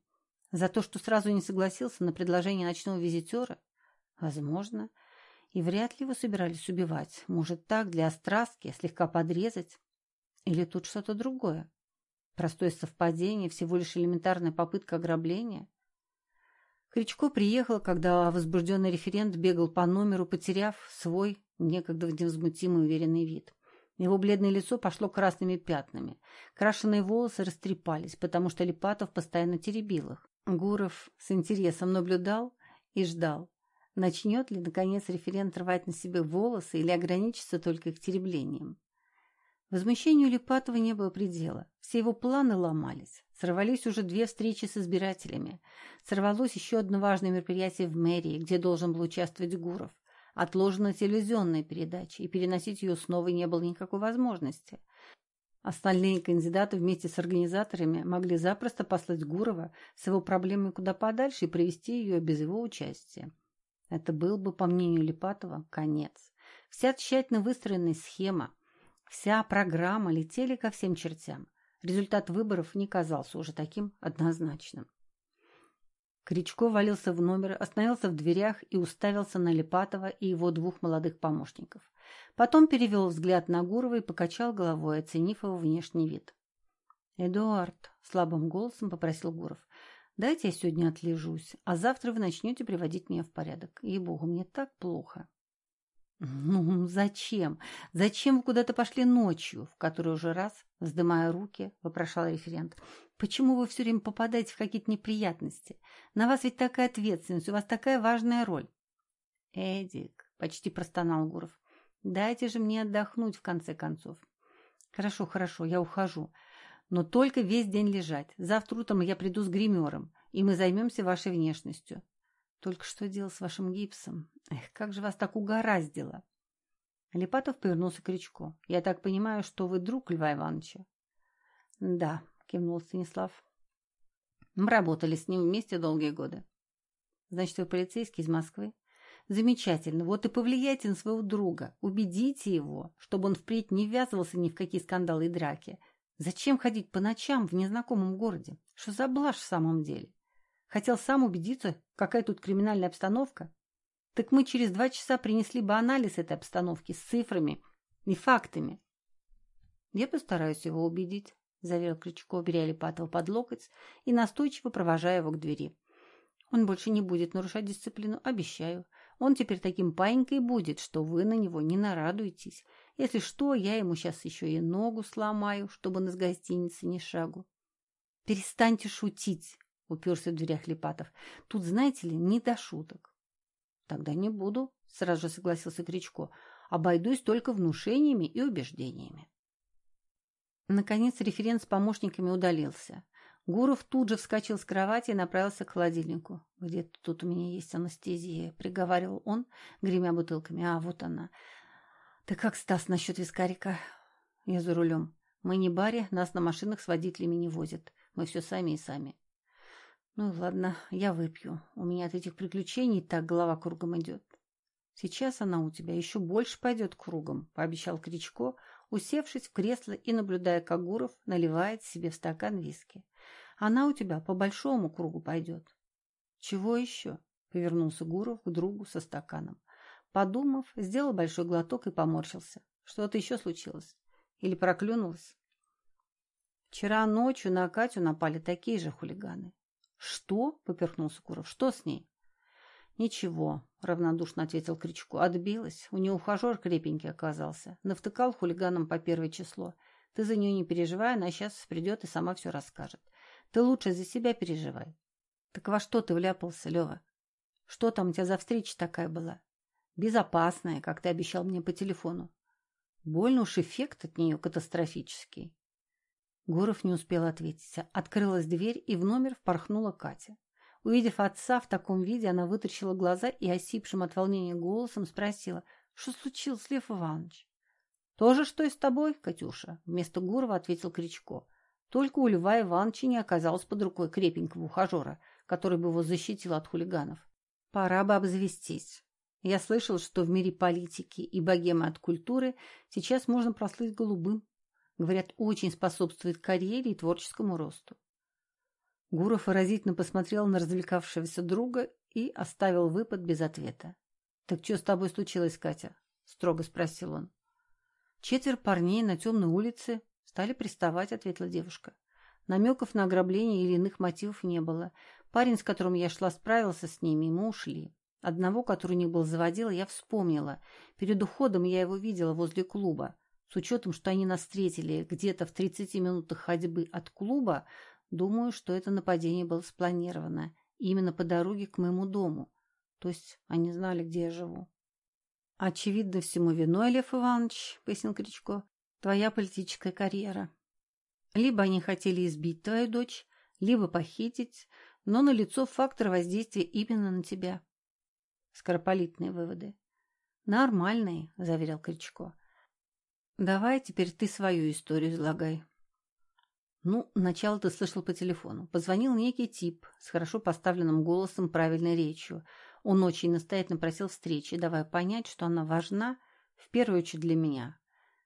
За то, что сразу не согласился на предложение ночного визитера? Возможно. И вряд ли его собирались убивать. Может, так, для острастки, слегка подрезать? Или тут что-то другое? Простое совпадение, всего лишь элементарная попытка ограбления? Кричко приехал, когда возбужденный референт бегал по номеру, потеряв свой некогда невозмутимый уверенный вид. Его бледное лицо пошло красными пятнами. Крашеные волосы растрепались, потому что Липатов постоянно теребил их. Гуров с интересом наблюдал и ждал. Начнет ли, наконец, референт рвать на себе волосы или ограничится только их тереблением? Возмущению Липатова не было предела. Все его планы ломались. Сорвались уже две встречи с избирателями. Сорвалось еще одно важное мероприятие в мэрии, где должен был участвовать Гуров. Отложена телевизионная передача, и переносить ее снова не было никакой возможности. Остальные кандидаты вместе с организаторами могли запросто послать Гурова с его проблемой куда подальше и провести ее без его участия. Это был бы, по мнению Липатова, конец. Вся тщательно выстроенная схема, Вся программа летели ко всем чертям. Результат выборов не казался уже таким однозначным. Кричко валился в номер, остановился в дверях и уставился на Липатова и его двух молодых помощников. Потом перевел взгляд на Гурова и покачал головой, оценив его внешний вид. «Эдуард», — слабым голосом попросил Гуров, — «дайте я сегодня отлежусь, а завтра вы начнете приводить меня в порядок. Ей-богу, мне так плохо». «Ну, зачем? Зачем вы куда-то пошли ночью?» В который уже раз, вздымая руки, вопрошал референт. «Почему вы все время попадаете в какие-то неприятности? На вас ведь такая ответственность, у вас такая важная роль». «Эдик», — почти простонал Гуров, — «дайте же мне отдохнуть в конце концов». «Хорошо, хорошо, я ухожу. Но только весь день лежать. Завтра утром я приду с гримером, и мы займемся вашей внешностью. Только что делать с вашим гипсом? Эх, как же вас так угораздило!» Липатов повернулся к Кричко. «Я так понимаю, что вы друг Льва Ивановича?» «Да», — кивнул Станислав. «Мы работали с ним вместе долгие годы». «Значит, вы полицейский из Москвы?» «Замечательно. Вот и повлияйте на своего друга. Убедите его, чтобы он впредь не ввязывался ни в какие скандалы и драки. Зачем ходить по ночам в незнакомом городе? Что за блажь в самом деле? Хотел сам убедиться, какая тут криминальная обстановка? Так мы через два часа принесли бы анализ этой обстановки с цифрами и фактами. Я постараюсь его убедить, заверил Крючков, беря Липатова под локоть и настойчиво провожая его к двери. Он больше не будет нарушать дисциплину, обещаю. Он теперь таким паинькой будет, что вы на него не нарадуетесь. Если что, я ему сейчас еще и ногу сломаю, чтобы он из гостиницы ни шагу. — Перестаньте шутить, — уперся в дверях Липатов. — Тут, знаете ли, не до шуток. — Тогда не буду, — сразу же согласился Кричко. — Обойдусь только внушениями и убеждениями. Наконец референт с помощниками удалился. Гуров тут же вскочил с кровати и направился к холодильнику. «Где-то тут у меня есть анестезия», — приговаривал он, гремя бутылками. «А, вот она. «Ты как, Стас, насчет вискарика?» «Я за рулем. Мы не баре, нас на машинах с водителями не возят. Мы все сами и сами». «Ну ладно, я выпью. У меня от этих приключений так голова кругом идет». «Сейчас она у тебя еще больше пойдет кругом», — пообещал Кричко, усевшись в кресло и наблюдая, как Гуров наливает себе в стакан виски. «Она у тебя по большому кругу пойдет». «Чего еще?» — повернулся Гуров к другу со стаканом. Подумав, сделал большой глоток и поморщился. Что-то еще случилось? Или проклюнулось? Вчера ночью на Катю напали такие же хулиганы. Что? Поперхнулся Куров. Что с ней? Ничего, равнодушно ответил Кричко. Отбилась. У нее ухажер крепенький оказался. Навтыкал хулиганам по первое число. Ты за нее не переживай, она сейчас придет и сама все расскажет. Ты лучше за себя переживай. Так во что ты вляпался, Лева? Что там у тебя за встреча такая была? Безопасная, как ты обещал мне по телефону. Больно уж эффект от нее катастрофический. Гуров не успел ответить. Открылась дверь, и в номер впорхнула Катя. Увидев отца в таком виде, она вытащила глаза и осипшим от волнения голосом спросила, что случилось, Лев Иванович? «То же, что и с тобой, Катюша», — вместо Гурова ответил Кричко. Только у Льва Ивановича не оказалось под рукой крепенького ухажера, который бы его защитил от хулиганов. Пора бы обзавестись. Я слышал, что в мире политики и богемы от культуры сейчас можно прослыть голубым. Говорят, очень способствует карьере и творческому росту. Гуров выразительно посмотрел на развлекавшегося друга и оставил выпад без ответа. «Так что с тобой случилось, Катя?» — строго спросил он. «Четверо парней на темной улице стали приставать», — ответила девушка. Намеков на ограбление или иных мотивов не было. Парень, с которым я шла, справился с ними, и мы ушли. Одного, который у них был заводил, я вспомнила. Перед уходом я его видела возле клуба. С учетом, что они нас встретили где-то в 30 минутах ходьбы от клуба, думаю, что это нападение было спланировано именно по дороге к моему дому. То есть они знали, где я живу. «Очевидно, всему виной, Лев Иванович», — пояснил Кричко, — «твоя политическая карьера. Либо они хотели избить твою дочь, либо похитить, но налицо фактор воздействия именно на тебя». Скоропалитные выводы. Нормальные, заверил Кричко. Давай теперь ты свою историю излагай. Ну, начало ты слышал по телефону. Позвонил некий тип с хорошо поставленным голосом, правильной речью. Он очень настоятельно просил встречи, давая понять, что она важна в первую очередь для меня.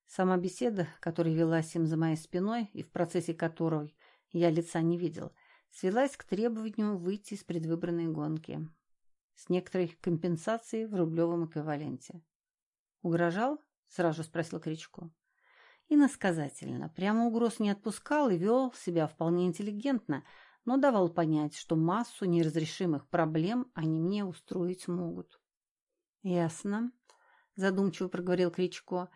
Сама беседа, которая велась им за моей спиной и в процессе которой я лица не видел, свелась к требованию выйти из предвыборной гонки с некоторой компенсацией в рублевом эквиваленте. «Угрожал?» — сразу спросил Кричко. Иносказательно. Прямо угроз не отпускал и вел себя вполне интеллигентно, но давал понять, что массу неразрешимых проблем они мне устроить могут. «Ясно. задумчиво проговорил Кричко.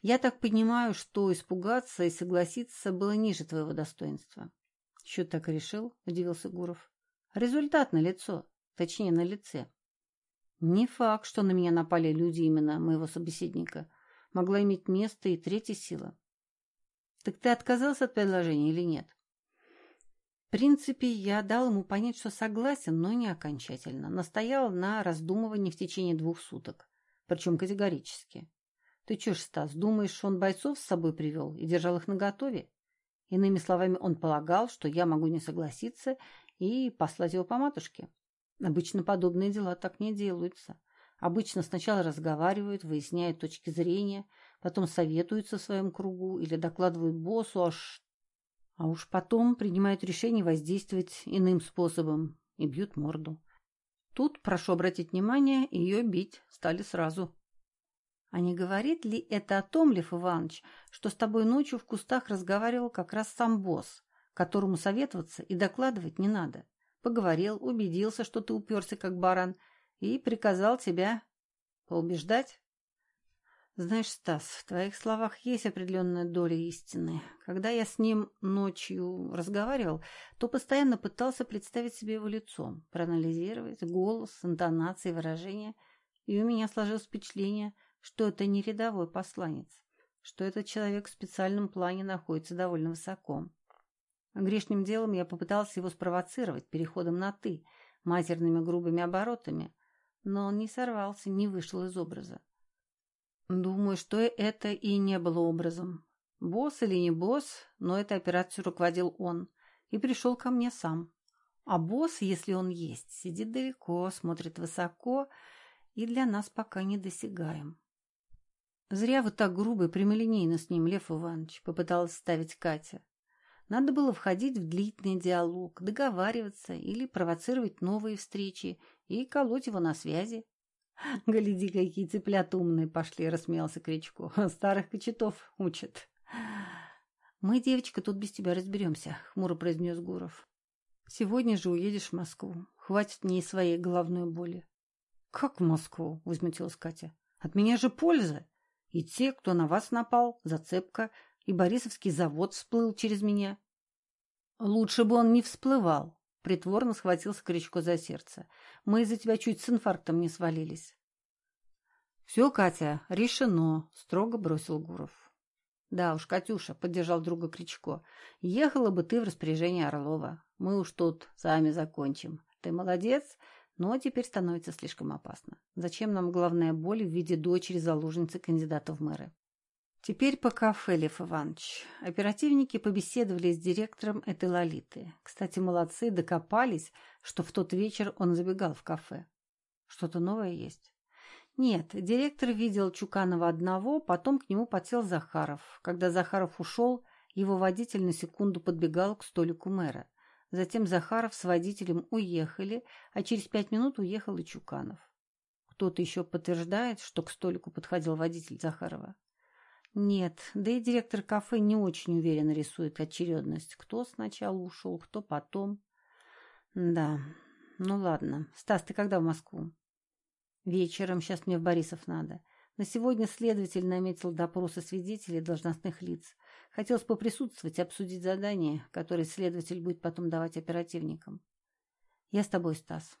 Я так понимаю, что испугаться и согласиться было ниже твоего достоинства. Что так решил? Удивился Гуров. Результат на лицо, точнее на лице. Не факт, что на меня напали люди именно моего собеседника. Могла иметь место и третья сила. Так ты отказался от предложения или нет? В принципе, я дал ему понять, что согласен, но не окончательно. Настоял на раздумывании в течение двух суток. Причем категорически. Ты чё ж, Стас, думаешь, он бойцов с собой привел и держал их наготове? Иными словами, он полагал, что я могу не согласиться и послать его по матушке. Обычно подобные дела так не делаются. Обычно сначала разговаривают, выясняют точки зрения, потом советуются в своем кругу или докладывают боссу, аж... а уж потом принимают решение воздействовать иным способом и бьют морду. Тут, прошу обратить внимание, ее бить стали сразу. А не говорит ли это о том, Лев Иванович, что с тобой ночью в кустах разговаривал как раз сам босс, которому советоваться и докладывать не надо? Поговорил, убедился, что ты уперся как баран, и приказал тебя поубеждать? Знаешь, Стас, в твоих словах есть определенная доля истины. Когда я с ним ночью разговаривал, то постоянно пытался представить себе его лицо, проанализировать голос, интонации, выражения, и у меня сложилось впечатление, что это не рядовой посланец, что этот человек в специальном плане находится довольно высоко. Грешным делом я попытался его спровоцировать переходом на «ты», матерными грубыми оборотами, но он не сорвался, не вышел из образа. Думаю, что это и не было образом. Босс или не босс, но этой операцией руководил он и пришел ко мне сам. А босс, если он есть, сидит далеко, смотрит высоко и для нас пока не досягаем. Зря вы так грубо и прямолинейно с ним, Лев Иванович, попыталась ставить Катя. Надо было входить в длительный диалог, договариваться или провоцировать новые встречи и колоть его на связи. — Гляди, какие цыплята умные пошли, — рассмеялся Кричко. — Старых кочетов учат. — Мы, девочка, тут без тебя разберемся, — хмуро произнес Гуров. — Сегодня же уедешь в Москву. Хватит мне своей головной боли. — Как в Москву? — возмутилась Катя. — От меня же польза. И те, кто на вас напал, зацепка, и Борисовский завод всплыл через меня. Лучше бы он не всплывал. Притворно схватился Кричко за сердце. Мы из-за тебя чуть с инфарктом не свалились. Все, Катя, решено, строго бросил Гуров. Да уж, Катюша, поддержал друга Кричко, ехала бы ты в распоряжение Орлова. Мы уж тут сами закончим. Ты молодец, но теперь становится слишком опасно. Зачем нам главная боль в виде дочери-заложницы кандидата в мэры? Теперь по кафе, Лев Иванович. Оперативники побеседовали с директором этой Лолиты. Кстати, молодцы, докопались, что в тот вечер он забегал в кафе. Что-то новое есть? Нет, директор видел Чуканова одного, потом к нему подсел Захаров. Когда Захаров ушел, его водитель на секунду подбегал к столику мэра. Затем Захаров с водителем уехали, а через пять минут уехал и Чуканов. Кто-то еще подтверждает, что к столику подходил водитель Захарова? Нет, да и директор кафе не очень уверенно рисует очередность. Кто сначала ушел, кто потом. Да, ну ладно. Стас, ты когда в Москву? Вечером, сейчас мне в Борисов надо. На сегодня следователь наметил допросы свидетелей и должностных лиц. Хотелось поприсутствовать обсудить задание, которое следователь будет потом давать оперативникам. Я с тобой, Стас.